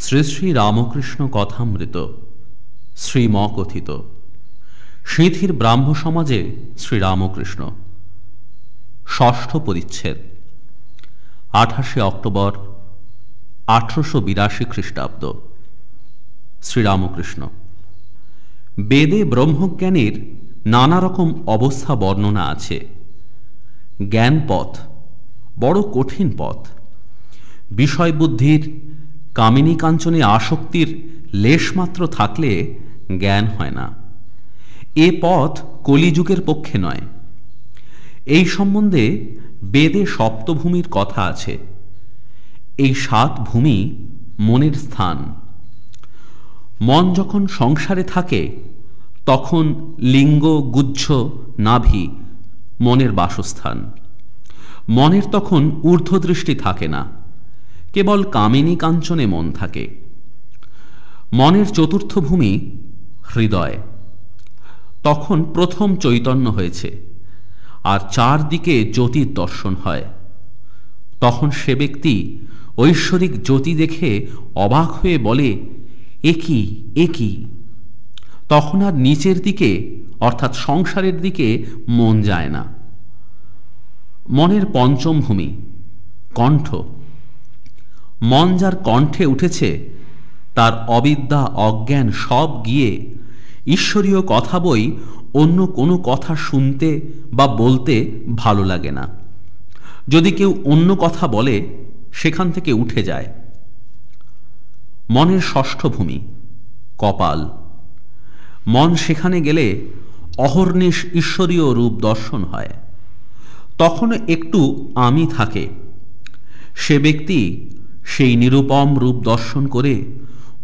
শ্রী শ্রী রামকৃষ্ণ কথামৃত শ্রীম কথিত সিঁথির ব্রাহ্ম সমাজে শ্রীরামকৃষ্ণ ষষ্ঠ পরিচ্ছেদ, আঠাশে অক্টোবর আঠারোশো বিরাশি খ্রিস্টাব্দ। শ্রীরামকৃষ্ণ বেদে ব্রহ্মজ্ঞানের নানা রকম অবস্থা বর্ণনা আছে। জ্ঞান পথ বড় কঠিন পথ। বিষয় বুদ্ধির কামিনী কাঞ্চনে আসক্তির লেশমাত্র থাকলে জ্ঞান হয় না। এ পথ কলিযুগের পক্ষে নয়। এই সম্বন্ধে বেদে সপ্তভূমির কথা আছে। এই সাত ভূমি মনের স্থান। মন যখন সংসারে থাকে, তখন লিঙ্গ, গুচ্ছ, নাভি মনের বাসস্থান। মনের তখন ঊর্ধ্বদৃষ্টি থাকে না। কেবল কামিনী কাঞ্চনে মন থাকে। মনের চতুর্থ ভূমি হৃদয়। তখন প্রথম চৈতন্য হয়েছে, আর চারদিকে জ্যোতির দর্শন হয়। তখন সে ব্যক্তি ঐশ্বরিক জ্যোতি দেখে অবাক হয়ে বলে একই একই তখন আর নিচের দিকে, অর্থাৎ সংসারের দিকে মন যায় না। মনের পঞ্চম ভূমি, কণ্ঠ। মন যার কণ্ঠে উঠেছে, তার অবিদ্যা, অজ্ঞান সব গিয়ে ঈশ্বরীয় কথা বই অন্য কোনো কথা শুনতে বা বলতে ভালো লাগে না। যদি কেউ অন্য কথা বলে, সেখান থেকে উঠে যায়। মনের ষষ্ঠ ভূমি, কপাল। মন সেখানে গেলে অহর্নিশ ঈশ্বরীয় রূপ দর্শন হয়। তখন একটু আমি থাকে। সে ব্যক্তি সেই নিরুপম রূপ দর্শন করে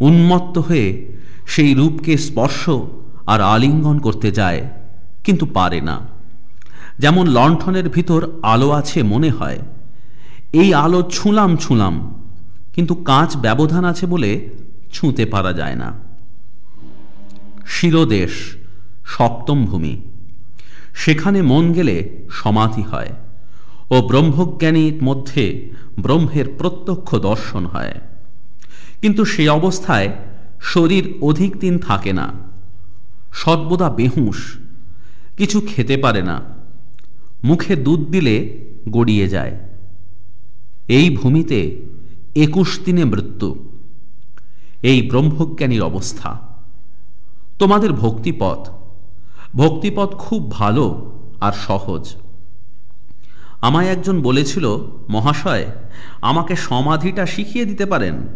উন্মত্ত হয়ে সেই রূপকে স্পর্শ আর আলিঙ্গন করতে যায়, কিন্তু পারে না। যেমন লণ্ঠনের ভিতর আলো আছে মনে হয়, এই আলো ছুঁলাম ছুঁলাম, কিন্তু কাঁচ ব্যবধান আছে বলে ছুঁতে পারা যায় না। শিরদেশ, সপ্তম ভূমি, সেখানে মন গেলে সমাধি হয়। ও ব্রহ্মজ্ঞানীর মধ্যে ব্রহ্মের প্রত্যক্ষ দর্শন হয়। কিন্তু সেই অবস্থায় শরীর অধিক দিন থাকে না। সর্বদা বেহুঁস কিছু খেতে পারে না। মুখে দুধ দিলে গড়িয়ে যায়। এই ভূমিতে একুশ দিনে মৃত্যু। এই ব্রহ্মজ্ঞানীর অবস্থা। তোমাদের ভক্তিপথ। ভক্তিপথ খুব ভালো আর সহজ। আমায় একজন বলেছিল, মহাশয়, আমাকে সমাধিটা শিখিয়ে দিতে পারেন।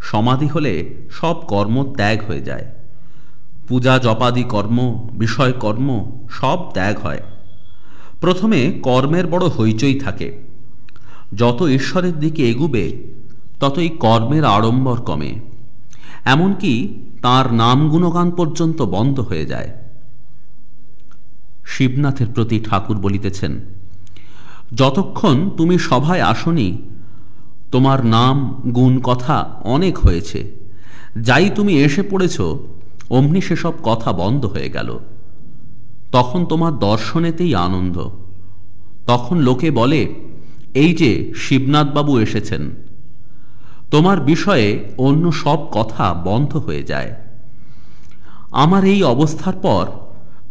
সমাধি হলে সব কর্ম ত্যাগ হয়ে যায়। পূজা জপাদি কর্ম, বিষয় কর্ম সব ত্যাগ হয়। প্রথমে কর্মের বড় হইচই থাকে। যত ঈশ্বরের দিকে এগুবে, ততই কর্মের আড়ম্বর কমে। এমনকি তার নাম গুণগান পর্যন্ত বন্ধ হয়ে যায়। শিবনাথের প্রতি ঠাকুর বলিতেছেন যতক্ষণ তুমি সভায় আসনি, তোমার নাম, গুণ, কথা অনেক হয়েছে। যাই তুমি এসে পড়েছ, অমনি সেসব কথা বন্ধ হয়ে গেল। তখন তোমার দর্শনেতেই আনন্দ। তখন লোকে বলে, এই যে শিবনাথবাবু এসেছেন। তোমার বিষয়ে অন্য সব কথা বন্ধ হয়ে যায়। আমার এই অবস্থার পর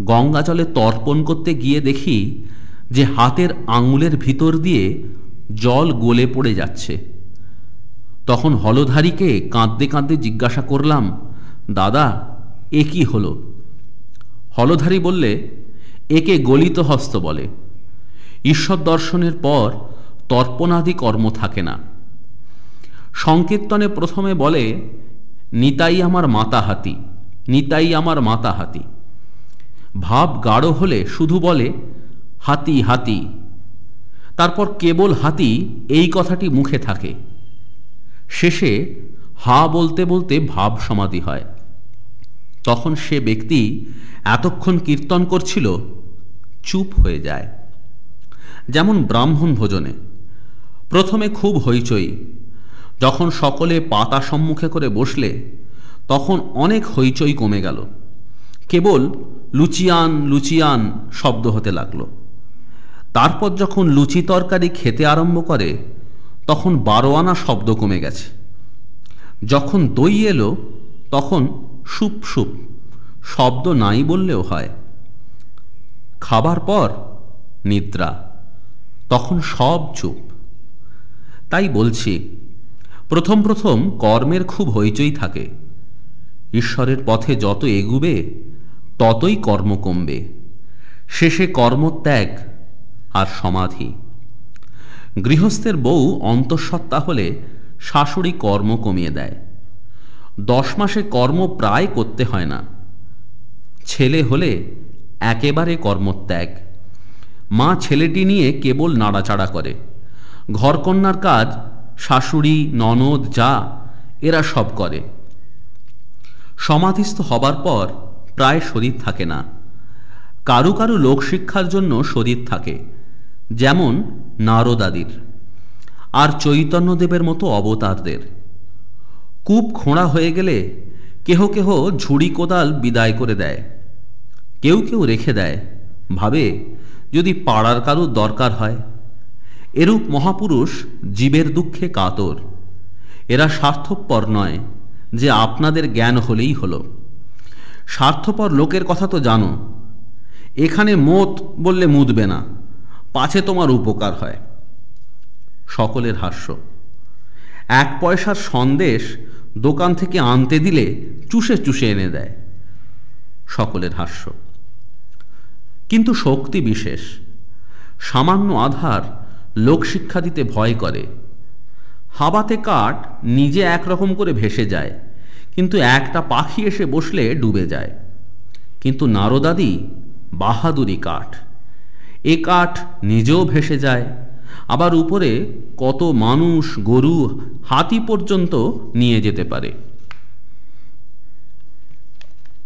গঙ্গা জলে তর্পণ করতে গিয়ে দেখি যে হাতের আঙুলের ভিতর দিয়ে জল গলে পড়ে যাচ্ছে। তখন হলধারীকে কাঁদতে কাঁদতে জিজ্ঞাসা করলাম, দাদা, এ কি হলো? হলধারী বললে, একে গলিত হস্ত বলে। ঈশ্বর দর্শনের পর তর্পণাদি কর্ম থাকে না। সংকীর্তনে প্রথমে বলে, নিতাই আমার মাতা হাতি, নিতাই আমার মাতা হাতি। ভাব গাঢ় হলে শুধু বলে হাতি হাতি। তারপর কেবল হাতি, এই কথাটি মুখে থাকে। শেষে হা বলতে বলতে ভাব সমাধি হয়। তখন সে ব্যক্তি এতক্ষণ কীর্তন করছিল, চুপ হয়ে যায়। যেমন ব্রাহ্মণ ভোজনে। প্রথমে খুব হইচই। যখন সকলে পাতা সম্মুখে করে বসলে, তখন অনেক হইচই কমে গেল। কেবল লুচিয়ান লুচিয়ান শব্দ হতে লাগল। তারপর যখন লুচি তরকারি খেতে আরম্ভ করে, তখন বারো আনা শব্দ কমে গেছে। যখন দই এলো, তখন সুপ সুপ, শব্দ নাই বললেও হয়। খাবার পর নিদ্রা, তখন সব চুপ। তাই বলছি, প্রথম প্রথম কর্মের খুব হইচই থাকে। ঈশ্বরের পথে যত এগুবে, ততই কর্ম কমবে। শেষে কর্মত্যাগ আর সমাধি। গৃহস্থের বউ অন্তঃসত্ত্বা হলে শাশুড়ি কর্ম কমিয়ে দেয়। দশ মাসে কর্ম প্রায় করতে হয় না। ছেলে হলে একেবারে কর্মত্যাগ। মা ছেলেটি নিয়ে কেবল নাড়াচাড়া করে। ঘরকন্যার কাজ, শাশুড়ি, ননদ, যা, এরা সব করে। সমাধিস্থ হবার পর প্রায় শরীর থাকে না। কারু কারু লোকশিক্ষার জন্য শরীর থাকে। যেমন নারদাদির আর চৈতন্যদেবের মতো অবতারদের। কূপ খোঁড়া হয়ে গেলে কেহ কেহ ঝুড়ি কোদাল বিদায় করে দেয়, কেউ কেউ রেখে দেয়, ভাবে যদি পাড়ার কারুর দরকার হয়। এরূপ মহাপুরুষ জীবের দুঃখে কাতর, এরা স্বার্থপর নয় যে আপনাদের জ্ঞান হলেই হলো। স্বার্থপর লোকের কথা তো জানো, এখানে মত বললে মুদবে না। পাছে তোমার উপকার হয়। সকলের হাস্য। এক পয়সার সন্দেশ দোকান থেকে আনতে দিলে চুষে চুষে এনে দেয়। সকলের হাস্য। কিন্তু শক্তি বিশেষ। সামান্য আধার লোকশিক্ষা দিতে ভয় করে। হাবাতে কাঠ নিজে একরকম করে ভেসে যায়, কিন্তু একটা পাখি এসে বসলে ডুবে যায়। কিন্তু নারদাদি বাহাদুরি কাঠ। এ কাঠ নিজেও ভেসে যায়। আবার উপরে কত মানুষ গরু হাতি পর্যন্ত নিয়ে যেতে পারে।